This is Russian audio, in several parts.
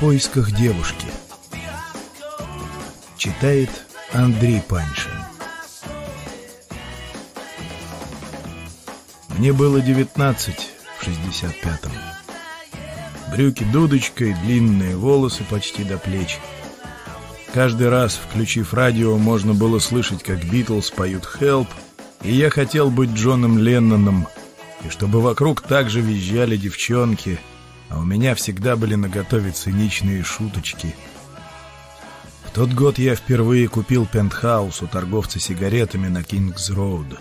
поисках девушки. Читает Андрей Паншин. Мне было 19 в 65-м. Брюки дудочкой, длинные волосы почти до плеч. Каждый раз, включив радио, можно было слышать, как Битлз поют «Help», и я хотел быть Джоном Ленноном, и чтобы вокруг также визжали девчонки, а у меня всегда были наготове циничные шуточки. В тот год я впервые купил пентхаус у торговца сигаретами на Кингс-Роуд.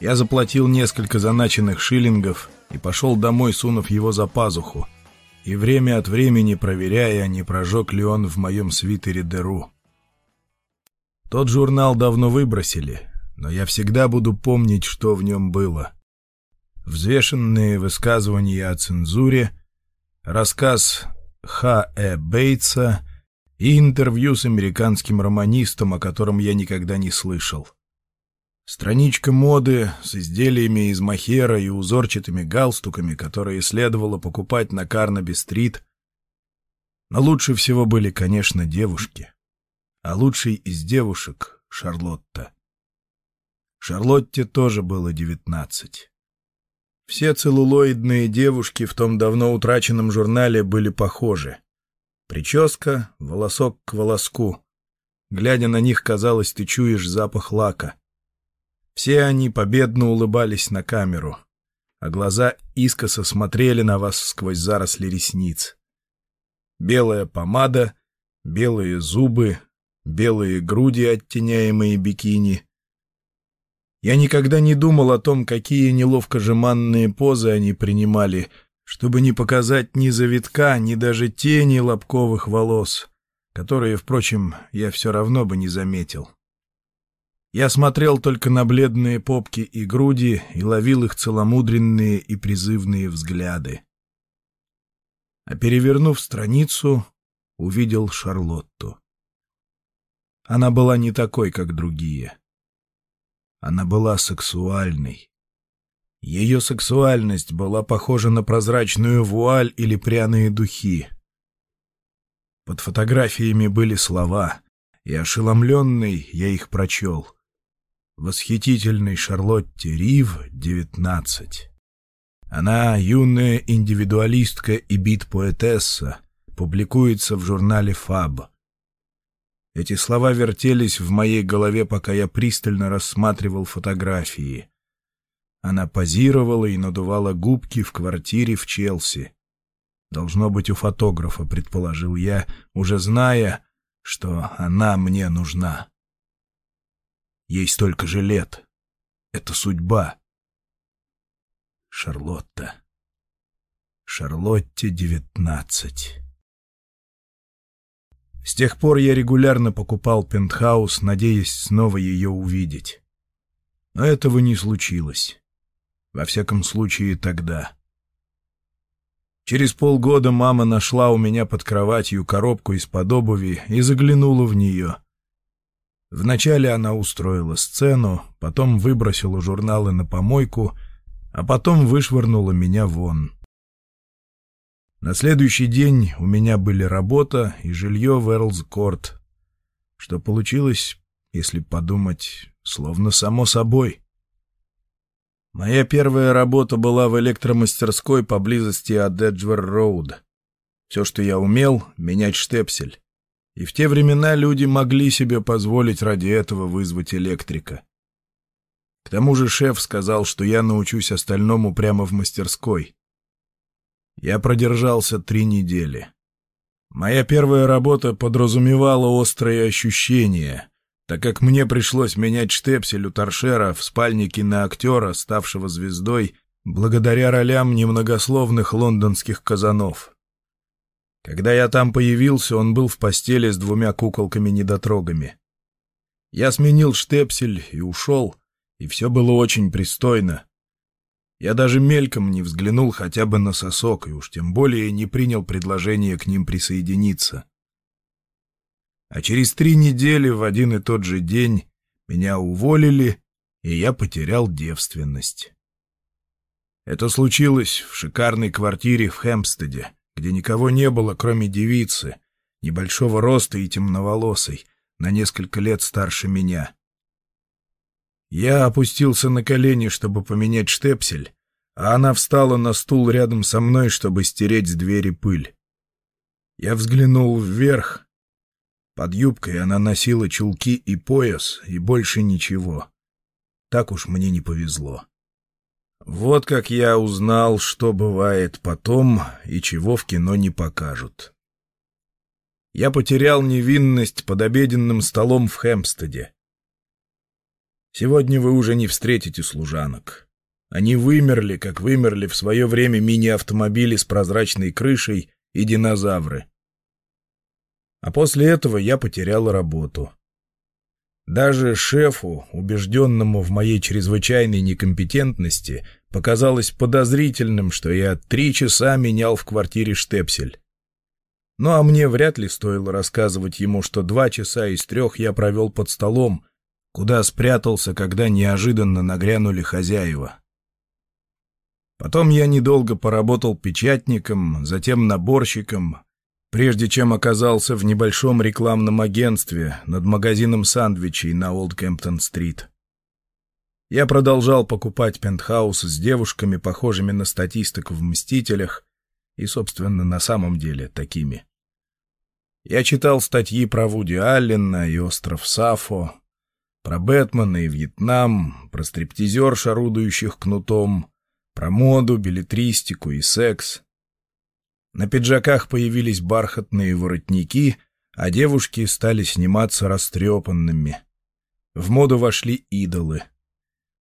Я заплатил несколько заначенных шиллингов и пошел домой, сунув его за пазуху, и время от времени проверяя, не прожег ли он в моем свитере дыру. Тот журнал давно выбросили, но я всегда буду помнить, что в нем было. Взвешенные высказывания о цензуре, рассказ Х. Э. Бейтса и интервью с американским романистом, о котором я никогда не слышал. Страничка моды с изделиями из махера и узорчатыми галстуками, которые следовало покупать на Карнаби-стрит. Но лучше всего были, конечно, девушки. А лучшей из девушек — Шарлотта. Шарлотте тоже было девятнадцать. Все целлулоидные девушки в том давно утраченном журнале были похожи. Прическа, волосок к волоску. Глядя на них, казалось, ты чуешь запах лака. Все они победно улыбались на камеру, а глаза искоса смотрели на вас сквозь заросли ресниц. Белая помада, белые зубы, белые груди, оттеняемые бикини — я никогда не думал о том, какие неловко жеманные позы они принимали, чтобы не показать ни завитка, ни даже тени лобковых волос, которые, впрочем, я все равно бы не заметил. Я смотрел только на бледные попки и груди и ловил их целомудренные и призывные взгляды. А перевернув страницу, увидел Шарлотту. Она была не такой, как другие. Она была сексуальной. Ее сексуальность была похожа на прозрачную вуаль или пряные духи. Под фотографиями были слова, и ошеломленный я их прочел. Восхитительной Шарлотте Рив, 19. Она юная индивидуалистка и бит-поэтесса, публикуется в журнале «Фаб». Эти слова вертелись в моей голове, пока я пристально рассматривал фотографии. Она позировала и надувала губки в квартире в Челси. Должно быть у фотографа, предположил я, уже зная, что она мне нужна. Ей столько же лет. Это судьба. Шарлотта. Шарлотте девятнадцать. С тех пор я регулярно покупал пентхаус, надеясь снова ее увидеть. Но этого не случилось. Во всяком случае, тогда. Через полгода мама нашла у меня под кроватью коробку из-под обуви и заглянула в нее. Вначале она устроила сцену, потом выбросила журналы на помойку, а потом вышвырнула меня вон. На следующий день у меня были работа и жилье в Эрлс-Корт, что получилось, если подумать, словно само собой. Моя первая работа была в электромастерской поблизости от Эджвер-Роуд. Все, что я умел — менять штепсель. И в те времена люди могли себе позволить ради этого вызвать электрика. К тому же шеф сказал, что я научусь остальному прямо в мастерской. Я продержался три недели. Моя первая работа подразумевала острые ощущения, так как мне пришлось менять штепсель у торшера в спальне киноактера, ставшего звездой, благодаря ролям немногословных лондонских казанов. Когда я там появился, он был в постели с двумя куколками-недотрогами. Я сменил штепсель и ушел, и все было очень пристойно. Я даже мельком не взглянул хотя бы на сосок, и уж тем более не принял предложение к ним присоединиться. А через три недели в один и тот же день меня уволили, и я потерял девственность. Это случилось в шикарной квартире в Хэмпстеде, где никого не было, кроме девицы, небольшого роста и темноволосой, на несколько лет старше меня. Я опустился на колени, чтобы поменять штепсель, а она встала на стул рядом со мной, чтобы стереть с двери пыль. Я взглянул вверх. Под юбкой она носила чулки и пояс, и больше ничего. Так уж мне не повезло. Вот как я узнал, что бывает потом и чего в кино не покажут. Я потерял невинность под обеденным столом в Хэмпстеде. Сегодня вы уже не встретите служанок. Они вымерли, как вымерли в свое время мини-автомобили с прозрачной крышей и динозавры. А после этого я потерял работу. Даже шефу, убежденному в моей чрезвычайной некомпетентности, показалось подозрительным, что я три часа менял в квартире штепсель. Ну а мне вряд ли стоило рассказывать ему, что два часа из трех я провел под столом, куда спрятался, когда неожиданно нагрянули хозяева. Потом я недолго поработал печатником, затем наборщиком, прежде чем оказался в небольшом рекламном агентстве над магазином сандвичей на Олд-Кемптон-стрит. Я продолжал покупать пентхаус с девушками, похожими на статисток в «Мстителях», и, собственно, на самом деле такими. Я читал статьи про Вуди Аллена и остров Сафо, про Бэтмена и Вьетнам, про стриптизерш, орудующих кнутом, про моду, билетристику и секс. На пиджаках появились бархатные воротники, а девушки стали сниматься растрепанными. В моду вошли идолы.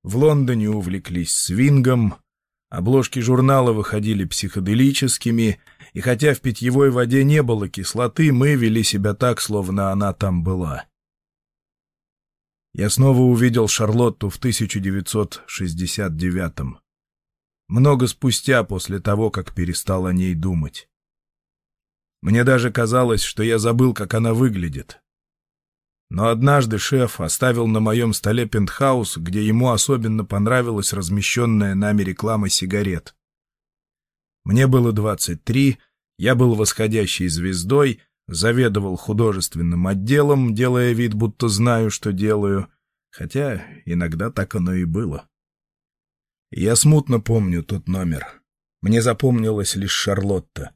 В Лондоне увлеклись свингом, обложки журнала выходили психоделическими, и хотя в питьевой воде не было кислоты, мы вели себя так, словно она там была. Я снова увидел Шарлотту в 1969-м много спустя после того, как перестал о ней думать. Мне даже казалось, что я забыл, как она выглядит. Но однажды шеф оставил на моем столе пентхаус, где ему особенно понравилась размещенная нами реклама сигарет. Мне было 23, я был восходящей звездой, заведовал художественным отделом, делая вид, будто знаю, что делаю, хотя иногда так оно и было. Я смутно помню тот номер. Мне запомнилась лишь Шарлотта.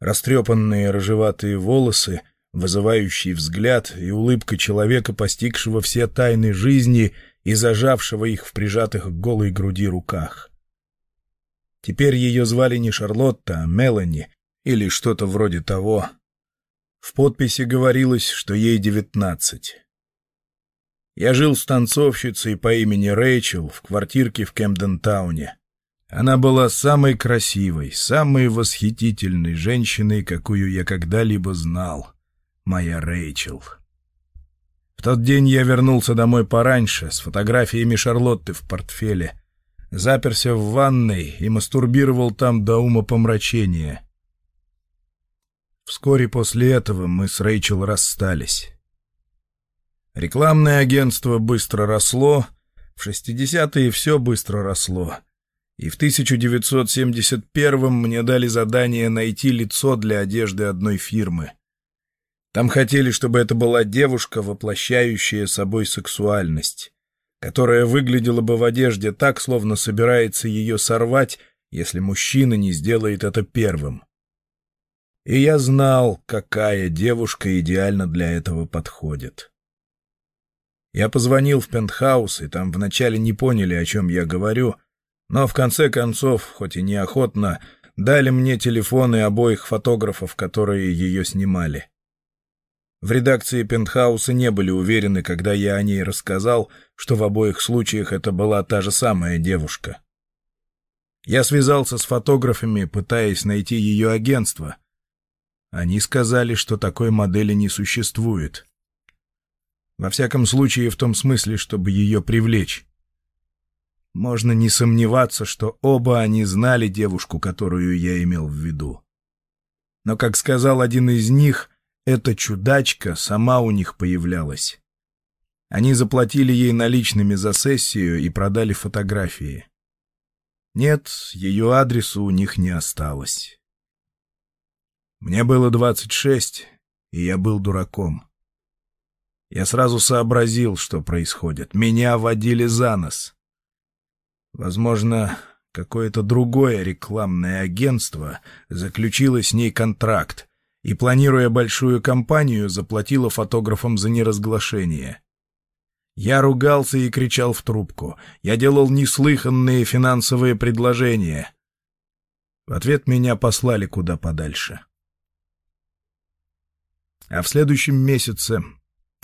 Растрепанные рыжеватые волосы, вызывающий взгляд и улыбка человека, постигшего все тайны жизни и зажавшего их в прижатых к голой груди руках. Теперь ее звали не Шарлотта, а Мелани или что-то вроде того. В подписи говорилось, что ей девятнадцать. Я жил с танцовщицей по имени Рэйчел в квартирке в Кемден-тауне. Она была самой красивой, самой восхитительной женщиной, какую я когда-либо знал. Моя Рэйчел. В тот день я вернулся домой пораньше, с фотографиями Шарлотты в портфеле. Заперся в ванной и мастурбировал там до ума помрачения. Вскоре после этого мы с Рэйчел расстались. Рекламное агентство быстро росло, в 60-е все быстро росло. И в 1971-м мне дали задание найти лицо для одежды одной фирмы. Там хотели, чтобы это была девушка, воплощающая собой сексуальность, которая выглядела бы в одежде так, словно собирается ее сорвать, если мужчина не сделает это первым. И я знал, какая девушка идеально для этого подходит. Я позвонил в пентхаус, и там вначале не поняли, о чем я говорю, но в конце концов, хоть и неохотно, дали мне телефоны обоих фотографов, которые ее снимали. В редакции пентхауса не были уверены, когда я о ней рассказал, что в обоих случаях это была та же самая девушка. Я связался с фотографами, пытаясь найти ее агентство. Они сказали, что такой модели не существует. Во всяком случае, в том смысле, чтобы ее привлечь. Можно не сомневаться, что оба они знали девушку, которую я имел в виду. Но, как сказал один из них, эта чудачка сама у них появлялась. Они заплатили ей наличными за сессию и продали фотографии. Нет, ее адресу у них не осталось. Мне было 26, и я был дураком. Я сразу сообразил, что происходит. Меня водили за нос. Возможно, какое-то другое рекламное агентство заключило с ней контракт и, планируя большую кампанию, заплатило фотографам за неразглашение. Я ругался и кричал в трубку. Я делал неслыханные финансовые предложения. В ответ меня послали куда подальше. А в следующем месяце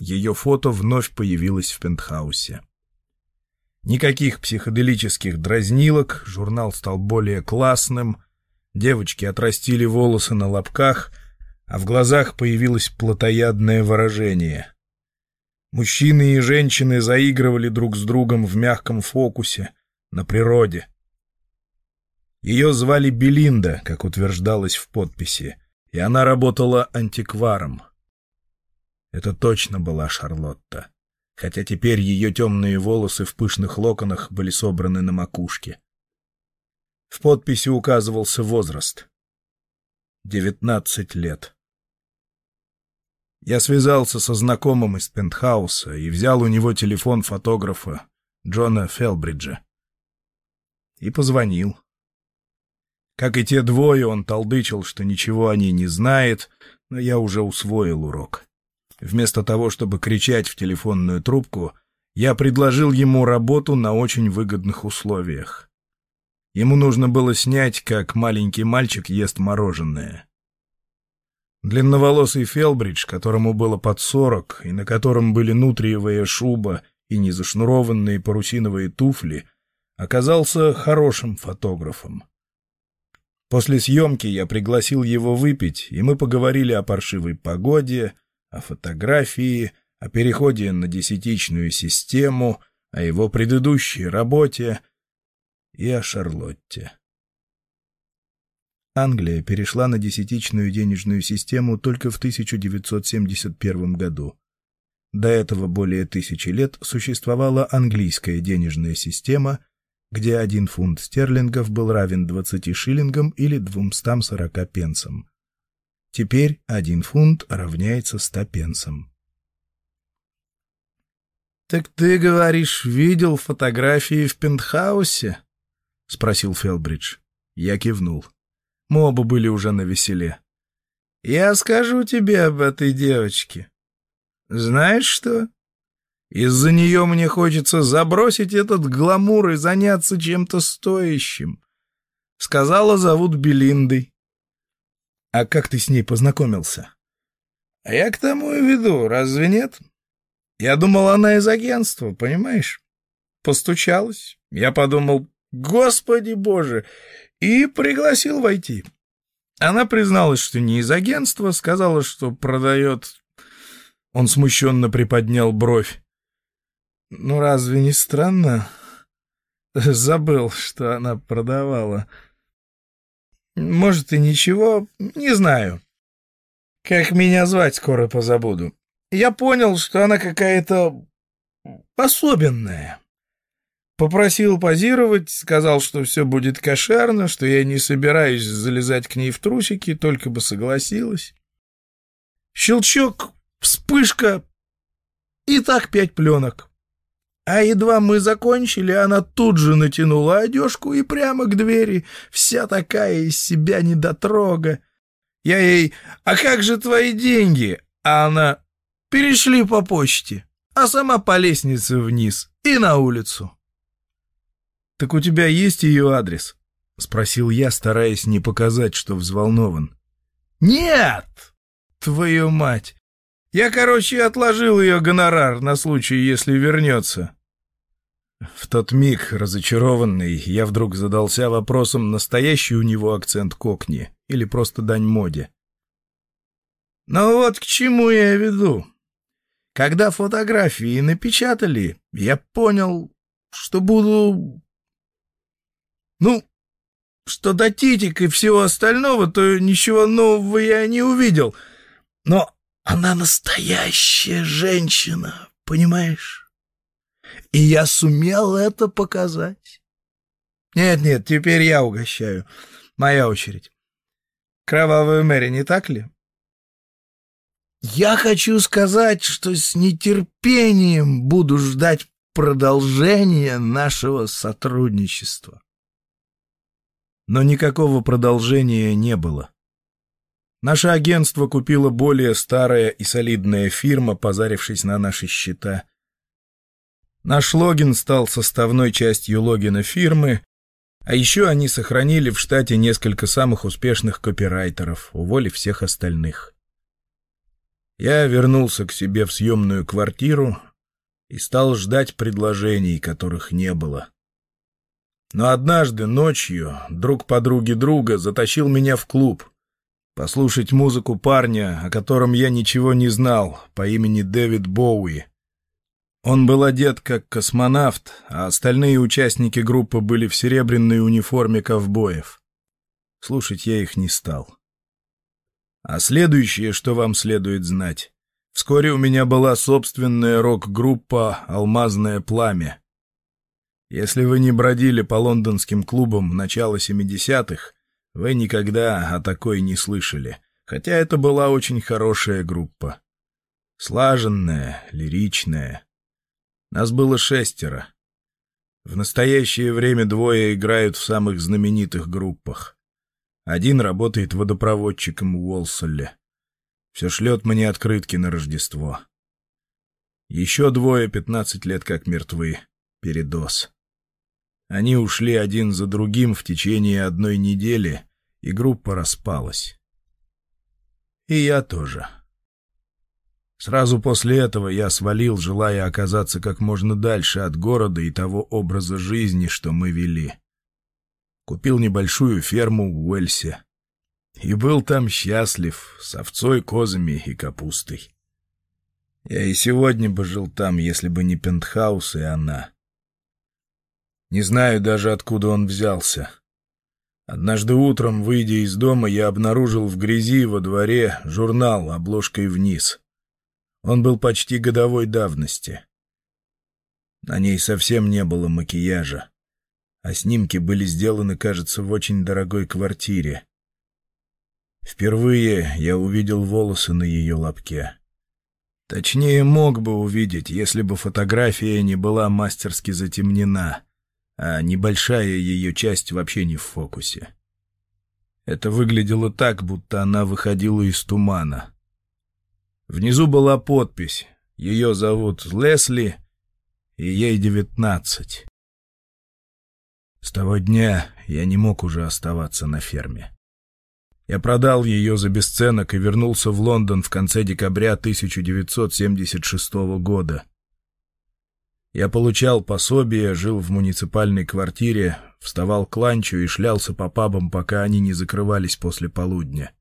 ее фото вновь появилось в пентхаусе. Никаких психоделических дразнилок, журнал стал более классным, девочки отрастили волосы на лобках, а в глазах появилось плотоядное выражение. Мужчины и женщины заигрывали друг с другом в мягком фокусе, на природе. Ее звали Белинда, как утверждалось в подписи, и она работала антикваром. Это точно была Шарлотта, хотя теперь ее темные волосы в пышных локонах были собраны на макушке. В подписи указывался возраст. Девятнадцать лет. Я связался со знакомым из пентхауса и взял у него телефон фотографа Джона Фелбриджа. И позвонил. Как и те двое, он толдычил, что ничего о ней не знает, но я уже усвоил урок. Вместо того, чтобы кричать в телефонную трубку, я предложил ему работу на очень выгодных условиях. Ему нужно было снять, как маленький мальчик ест мороженое. Длинноволосый Фелбридж, которому было под сорок, и на котором были нутриевая шуба и незашнурованные парусиновые туфли, оказался хорошим фотографом. После съемки я пригласил его выпить, и мы поговорили о паршивой погоде, о фотографии, о переходе на десятичную систему, о его предыдущей работе и о Шарлотте. Англия перешла на десятичную денежную систему только в 1971 году. До этого более тысячи лет существовала английская денежная система, где один фунт стерлингов был равен 20 шиллингам или 240 пенсам. Теперь один фунт равняется ста пенсам. «Так ты, говоришь, видел фотографии в пентхаусе?» — спросил Фелбридж. Я кивнул. Мы оба были уже на веселе. «Я скажу тебе об этой девочке. Знаешь что? Из-за нее мне хочется забросить этот гламур и заняться чем-то стоящим. Сказала, зовут Белиндой. А как ты с ней познакомился? А я к тому и веду, разве нет? Я думал, она из агентства, понимаешь? Постучалась. Я подумал, господи боже, и пригласил войти. Она призналась, что не из агентства, сказала, что продает... Он смущенно приподнял бровь. Ну, разве не странно? Забыл, что она продавала. Может, и ничего, не знаю. Как меня звать, скоро позабуду. Я понял, что она какая-то особенная. Попросил позировать, сказал, что все будет кошерно, что я не собираюсь залезать к ней в трусики, только бы согласилась. Щелчок, вспышка, и так пять пленок. А едва мы закончили, она тут же натянула одежку и прямо к двери, вся такая из себя недотрога. Я ей «А как же твои деньги?» А она «Перешли по почте», а сама по лестнице вниз и на улицу. «Так у тебя есть ее адрес?» — спросил я, стараясь не показать, что взволнован. «Нет! Твою мать! Я, короче, отложил ее гонорар на случай, если вернется». В тот миг, разочарованный, я вдруг задался вопросом, настоящий у него акцент кокни или просто дань моде. Ну вот к чему я веду. Когда фотографии напечатали, я понял, что буду... Ну, что до титик и всего остального, то ничего нового я не увидел. Но она настоящая женщина, понимаешь? И я сумел это показать. Нет-нет, теперь я угощаю. Моя очередь. Кровавая Мэри, не так ли? Я хочу сказать, что с нетерпением буду ждать продолжения нашего сотрудничества. Но никакого продолжения не было. Наше агентство купило более старая и солидная фирма, позарившись на наши счета. Наш логин стал составной частью логина фирмы, а еще они сохранили в штате несколько самых успешных копирайтеров, уволив всех остальных. Я вернулся к себе в съемную квартиру и стал ждать предложений, которых не было. Но однажды ночью друг подруги друга затащил меня в клуб послушать музыку парня, о котором я ничего не знал, по имени Дэвид Боуи. Он был одет как космонавт, а остальные участники группы были в серебряной униформе ковбоев. Слушать я их не стал. А следующее, что вам следует знать. Вскоре у меня была собственная рок-группа «Алмазное пламя». Если вы не бродили по лондонским клубам начала 70-х, вы никогда о такой не слышали, хотя это была очень хорошая группа. Слаженная, лиричная. Нас было шестеро. В настоящее время двое играют в самых знаменитых группах. Один работает водопроводчиком в Уолсолле. Все шлет мне открытки на Рождество. Еще двое пятнадцать лет как мертвы. Передоз. Они ушли один за другим в течение одной недели, и группа распалась. И я тоже. Сразу после этого я свалил, желая оказаться как можно дальше от города и того образа жизни, что мы вели. Купил небольшую ферму в Уэльсе. И был там счастлив, с овцой, козами и капустой. Я и сегодня бы жил там, если бы не пентхаус и она. Не знаю даже, откуда он взялся. Однажды утром, выйдя из дома, я обнаружил в грязи во дворе журнал обложкой вниз. Он был почти годовой давности. На ней совсем не было макияжа, а снимки были сделаны, кажется, в очень дорогой квартире. Впервые я увидел волосы на ее лобке. Точнее, мог бы увидеть, если бы фотография не была мастерски затемнена — а небольшая ее часть вообще не в фокусе. Это выглядело так, будто она выходила из тумана. Внизу была подпись «Ее зовут Лесли, и ей девятнадцать». С того дня я не мог уже оставаться на ферме. Я продал ее за бесценок и вернулся в Лондон в конце декабря 1976 года. Я получал пособие, жил в муниципальной квартире, вставал к ланчу и шлялся по пабам, пока они не закрывались после полудня.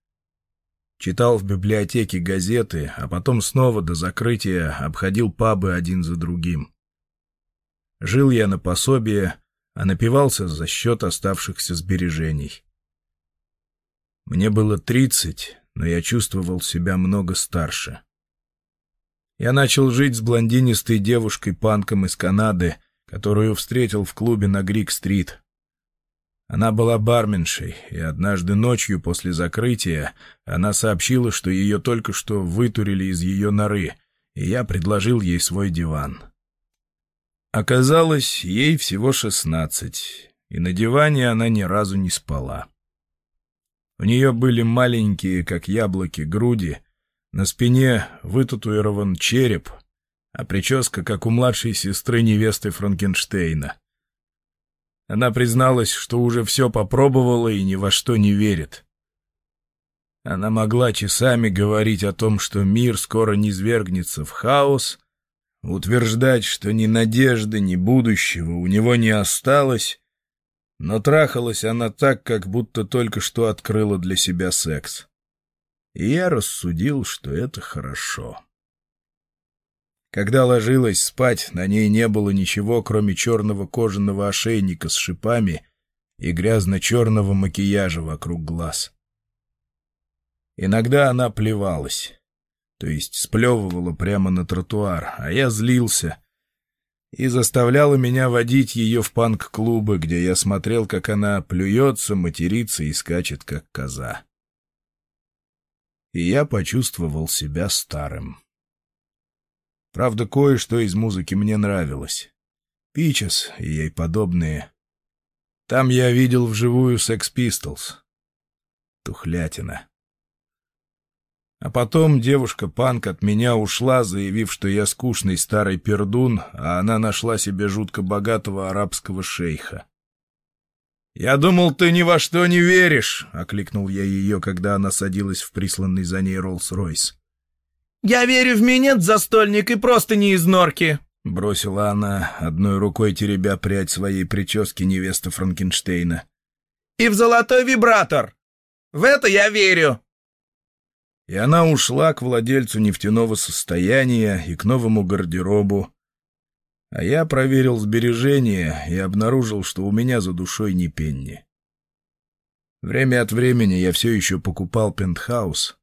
Читал в библиотеке газеты, а потом снова до закрытия обходил пабы один за другим. Жил я на пособие, а напивался за счет оставшихся сбережений. Мне было тридцать, но я чувствовал себя много старше. Я начал жить с блондинистой девушкой-панком из Канады, которую встретил в клубе на Грик-стрит. Она была барменшей, и однажды ночью после закрытия она сообщила, что ее только что вытурили из ее норы, и я предложил ей свой диван. Оказалось, ей всего шестнадцать, и на диване она ни разу не спала. У нее были маленькие, как яблоки, груди, на спине вытатуирован череп, а прическа, как у младшей сестры невесты Франкенштейна. Она призналась, что уже все попробовала и ни во что не верит. Она могла часами говорить о том, что мир скоро низвергнется в хаос, утверждать, что ни надежды, ни будущего у него не осталось, но трахалась она так, как будто только что открыла для себя секс и я рассудил, что это хорошо. Когда ложилась спать, на ней не было ничего, кроме черного кожаного ошейника с шипами и грязно-черного макияжа вокруг глаз. Иногда она плевалась, то есть сплевывала прямо на тротуар, а я злился и заставляла меня водить ее в панк-клубы, где я смотрел, как она плюется, матерится и скачет, как коза. и я почувствовал себя старым. Правда, кое-что из музыки мне нравилось. Пичес и ей подобные. Там я видел вживую Sex Pistols. Тухлятина. А потом девушка-панк от меня ушла, заявив, что я скучный старый пердун, а она нашла себе жутко богатого арабского шейха. «Я думал, ты ни во что не веришь!» — окликнул я ее, когда она садилась в присланный за ней Роллс-Ройс. «Я верю в минет, застольник, и просто не из норки!» — бросила она, одной рукой теребя прядь своей прически невеста Франкенштейна. «И в золотой вибратор! В это я верю!» И она ушла к владельцу нефтяного состояния и к новому гардеробу. А я проверил сбережения и обнаружил, что у меня за душой ни пенни. Время от времени я все еще покупал пентхаус.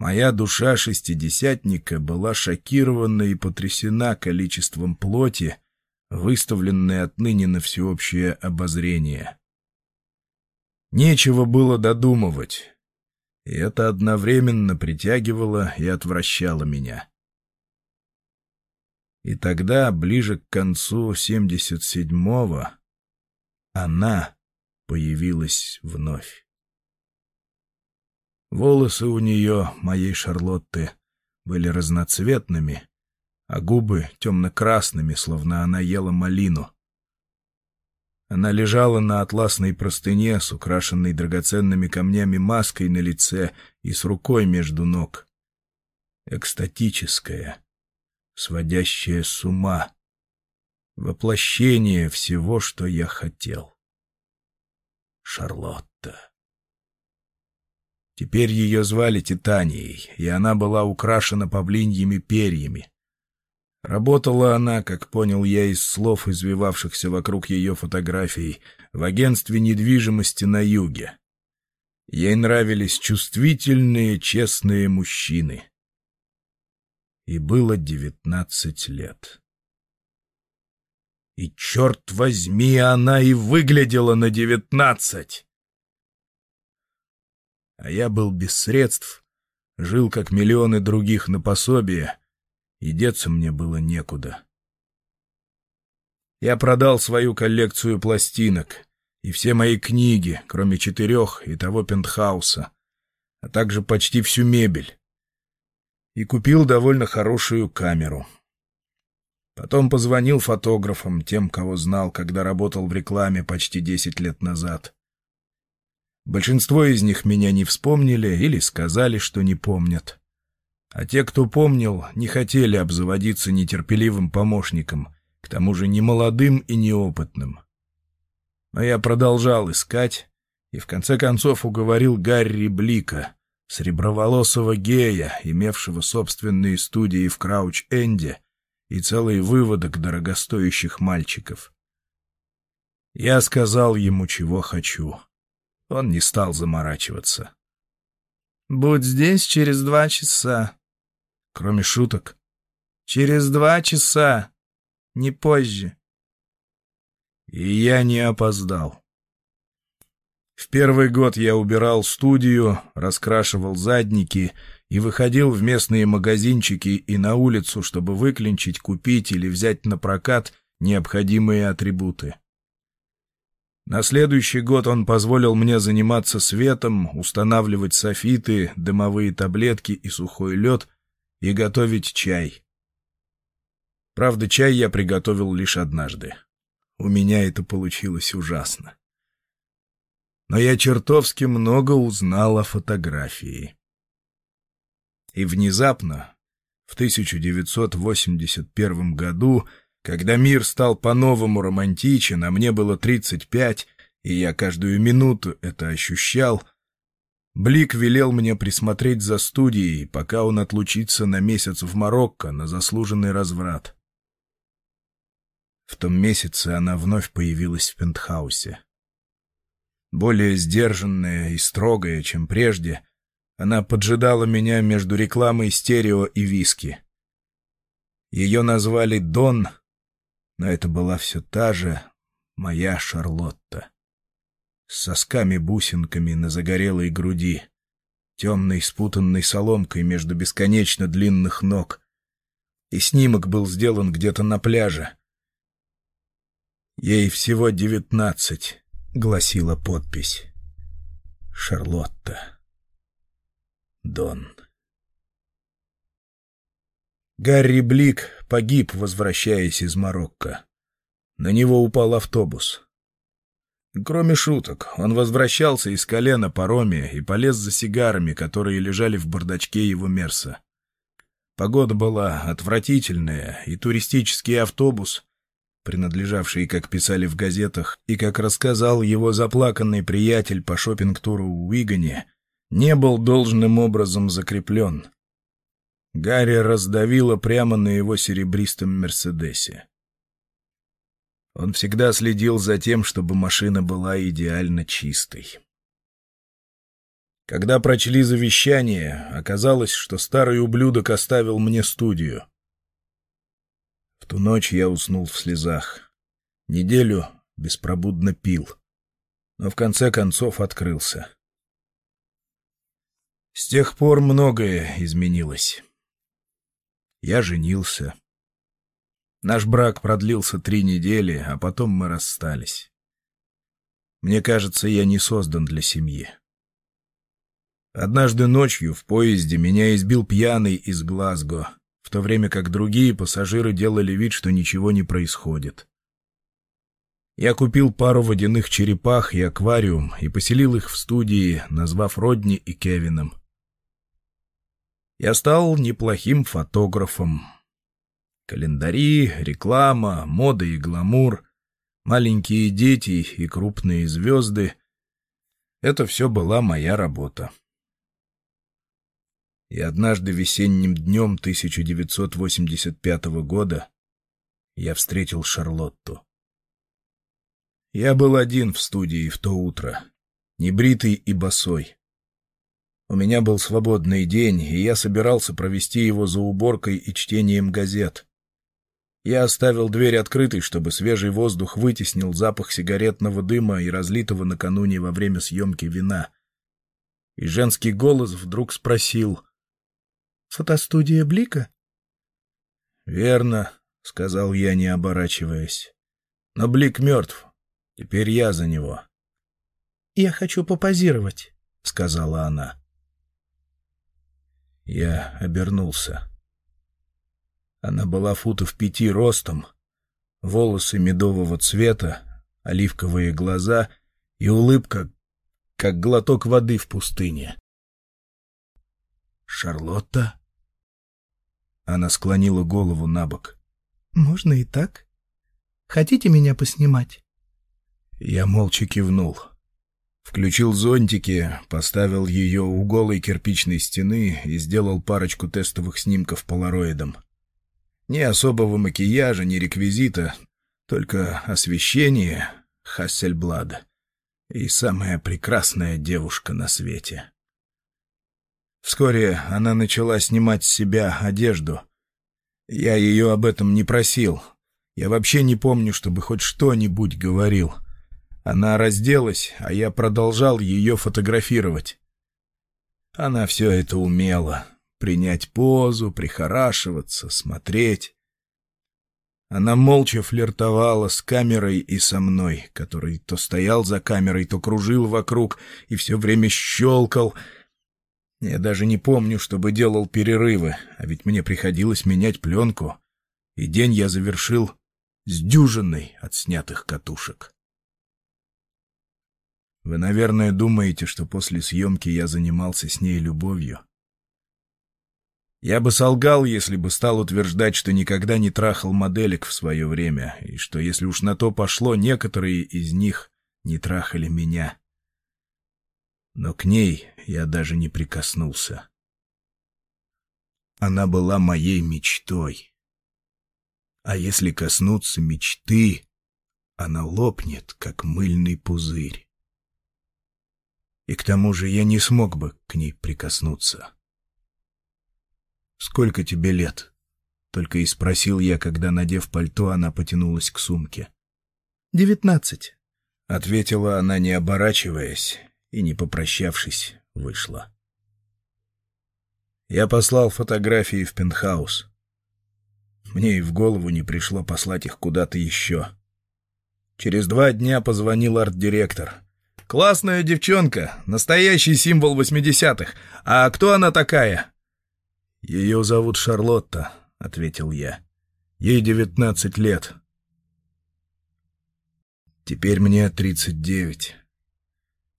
Моя душа шестидесятника была шокирована и потрясена количеством плоти, выставленной отныне на всеобщее обозрение. Нечего было додумывать и это одновременно притягивало и отвращало меня. И тогда, ближе к концу 77-го, она появилась вновь. Волосы у нее, моей Шарлотты, были разноцветными, а губы темно-красными, словно она ела малину. Она лежала на атласной простыне с украшенной драгоценными камнями маской на лице и с рукой между ног. Экстатическая, сводящая с ума, воплощение всего, что я хотел. Шарлотта. Теперь ее звали Титанией, и она была украшена павлиньими перьями. Работала она, как понял я из слов, извивавшихся вокруг ее фотографий, в агентстве недвижимости на юге. Ей нравились чувствительные, честные мужчины. И было девятнадцать лет. И, черт возьми, она и выглядела на девятнадцать! А я был без средств, жил, как миллионы других, на пособие — и деться мне было некуда. Я продал свою коллекцию пластинок и все мои книги, кроме четырех и того пентхауса, а также почти всю мебель, и купил довольно хорошую камеру. Потом позвонил фотографам, тем, кого знал, когда работал в рекламе почти десять лет назад. Большинство из них меня не вспомнили или сказали, что не помнят. А те, кто помнил, не хотели обзаводиться нетерпеливым помощником, к тому же не молодым и неопытным. Но я продолжал искать и в конце концов уговорил Гарри Блика, среброволосого гея, имевшего собственные студии в Крауч-Энде и целый выводок дорогостоящих мальчиков. Я сказал ему, чего хочу. Он не стал заморачиваться. «Будь здесь через два часа», Кроме шуток. Через два часа. Не позже. И я не опоздал. В первый год я убирал студию, раскрашивал задники и выходил в местные магазинчики и на улицу, чтобы выклинчить, купить или взять на прокат необходимые атрибуты. На следующий год он позволил мне заниматься светом, устанавливать софиты, дымовые таблетки и сухой лед и готовить чай. Правда, чай я приготовил лишь однажды. У меня это получилось ужасно. Но я чертовски много узнал о фотографии. И внезапно, в 1981 году, когда мир стал по-новому романтичен, а мне было 35, и я каждую минуту это ощущал — Блик велел мне присмотреть за студией, пока он отлучится на месяц в Марокко на заслуженный разврат. В том месяце она вновь появилась в пентхаусе. Более сдержанная и строгая, чем прежде, она поджидала меня между рекламой стерео и виски. Ее назвали Дон, но это была все та же моя Шарлотта с сосками-бусинками на загорелой груди, темной спутанной соломкой между бесконечно длинных ног. И снимок был сделан где-то на пляже. «Ей всего девятнадцать», — гласила подпись. «Шарлотта. Дон». Гарри Блик погиб, возвращаясь из Марокко. На него упал автобус. Кроме шуток, он возвращался из колена пароме и полез за сигарами, которые лежали в бардачке его Мерса. Погода была отвратительная, и туристический автобус, принадлежавший, как писали в газетах, и как рассказал его заплаканный приятель по шопинг-туру в Уигане, не был должным образом закреплен. Гарри раздавило прямо на его серебристом «Мерседесе». Он всегда следил за тем, чтобы машина была идеально чистой. Когда прочли завещание, оказалось, что старый ублюдок оставил мне студию. В ту ночь я уснул в слезах. Неделю беспробудно пил, но в конце концов открылся. С тех пор многое изменилось. Я женился. Наш брак продлился три недели, а потом мы расстались. Мне кажется, я не создан для семьи. Однажды ночью в поезде меня избил пьяный из Глазго, в то время как другие пассажиры делали вид, что ничего не происходит. Я купил пару водяных черепах и аквариум и поселил их в студии, назвав Родни и Кевином. Я стал неплохим фотографом, Календари, реклама, мода и гламур, маленькие дети и крупные звезды — это все была моя работа. И однажды весенним днем 1985 года я встретил Шарлотту. Я был один в студии в то утро, небритый и босой. У меня был свободный день, и я собирался провести его за уборкой и чтением газет. Я оставил дверь открытой, чтобы свежий воздух вытеснил запах сигаретного дыма и разлитого накануне во время съемки вина. И женский голос вдруг спросил. — Фотостудия Блика? — Верно, — сказал я, не оборачиваясь. — Но Блик мертв. Теперь я за него. — Я хочу попозировать, — сказала она. Я обернулся. Она была футов пяти ростом, волосы медового цвета, оливковые глаза и улыбка, как глоток воды в пустыне. «Шарлотта?» Она склонила голову на бок. «Можно и так? Хотите меня поснимать?» Я молча кивнул. Включил зонтики, поставил ее у голой кирпичной стены и сделал парочку тестовых снимков полароидом. Ни особого макияжа, ни реквизита, только освещение Хассельблада и самая прекрасная девушка на свете. Вскоре она начала снимать с себя одежду. Я ее об этом не просил. Я вообще не помню, чтобы хоть что-нибудь говорил. Она разделась, а я продолжал ее фотографировать. Она все это умела принять позу, прихорашиваться, смотреть. Она молча флиртовала с камерой и со мной, который то стоял за камерой, то кружил вокруг и все время щелкал. Я даже не помню, чтобы делал перерывы, а ведь мне приходилось менять пленку, и день я завершил с дюжиной от снятых катушек. Вы, наверное, думаете, что после съемки я занимался с ней любовью. Я бы солгал, если бы стал утверждать, что никогда не трахал моделек в свое время, и что, если уж на то пошло, некоторые из них не трахали меня. Но к ней я даже не прикоснулся. Она была моей мечтой. А если коснуться мечты, она лопнет, как мыльный пузырь. И к тому же я не смог бы к ней прикоснуться. «Сколько тебе лет?» — только и спросил я, когда, надев пальто, она потянулась к сумке. «Девятнадцать», — ответила она, не оборачиваясь, и, не попрощавшись, вышла. Я послал фотографии в пентхаус. Мне и в голову не пришло послать их куда-то еще. Через два дня позвонил арт-директор. «Классная девчонка, настоящий символ восьмидесятых. А кто она такая?» «Ее зовут Шарлотта», — ответил я. «Ей девятнадцать лет». Теперь мне тридцать девять,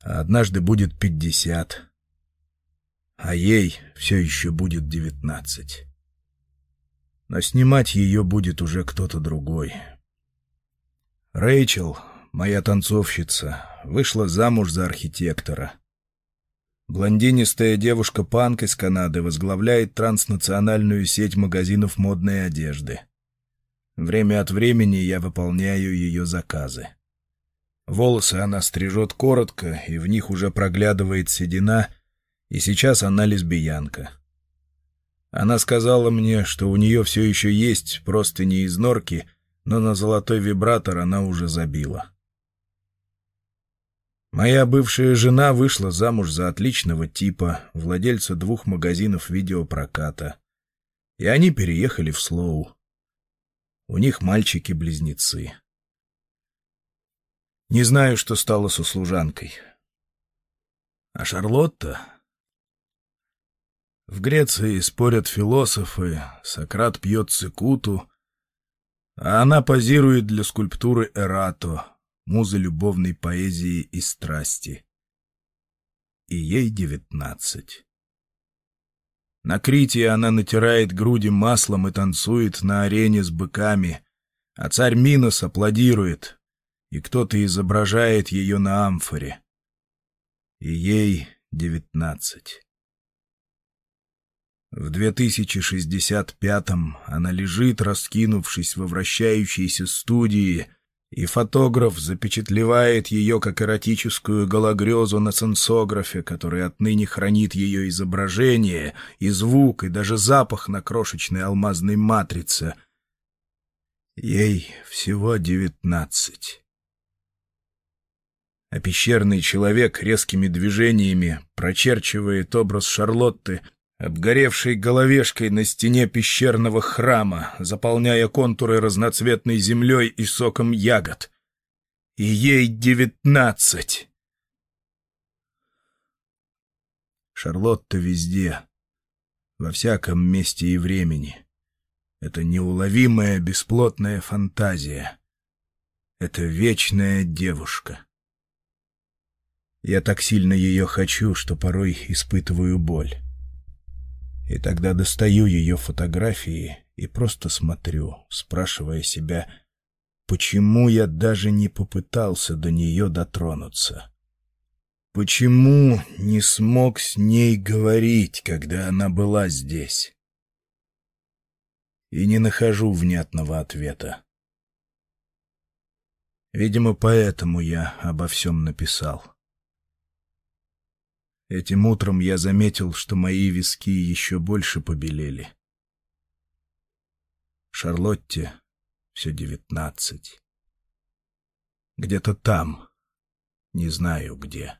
а однажды будет пятьдесят, а ей все еще будет девятнадцать. Но снимать ее будет уже кто-то другой. Рэйчел, моя танцовщица, вышла замуж за архитектора. Блондинистая девушка-панк из Канады возглавляет транснациональную сеть магазинов модной одежды. Время от времени я выполняю ее заказы. Волосы она стрижет коротко, и в них уже проглядывает седина, и сейчас она лесбиянка. Она сказала мне, что у нее все еще есть просто не из норки, но на золотой вибратор она уже забила. Моя бывшая жена вышла замуж за отличного типа, владельца двух магазинов видеопроката. И они переехали в Слоу. У них мальчики-близнецы. Не знаю, что стало со служанкой. А Шарлотта? В Греции спорят философы, Сократ пьет цикуту, а она позирует для скульптуры Эрато, музы любовной поэзии и страсти. И ей девятнадцать. На Крите она натирает груди маслом и танцует на арене с быками, а царь Минос аплодирует, и кто-то изображает ее на амфоре. И ей девятнадцать. В 2065-м она лежит, раскинувшись во вращающейся студии, и фотограф запечатлевает ее как эротическую гологрезу на сенсографе, который отныне хранит ее изображение, и звук, и даже запах на крошечной алмазной матрице. Ей всего девятнадцать а пещерный человек резкими движениями прочерчивает образ Шарлотты, обгоревшей головешкой на стене пещерного храма, заполняя контуры разноцветной землей и соком ягод. И ей девятнадцать! Шарлотта везде, во всяком месте и времени. Это неуловимая бесплотная фантазия. Это вечная девушка. Я так сильно ее хочу, что порой испытываю боль. И тогда достаю ее фотографии и просто смотрю, спрашивая себя, почему я даже не попытался до нее дотронуться. Почему не смог с ней говорить, когда она была здесь? И не нахожу внятного ответа. Видимо, поэтому я обо всем написал. Этим утром я заметил, что мои виски еще больше побелели. Шарлотте все девятнадцать. Где-то там, не знаю где.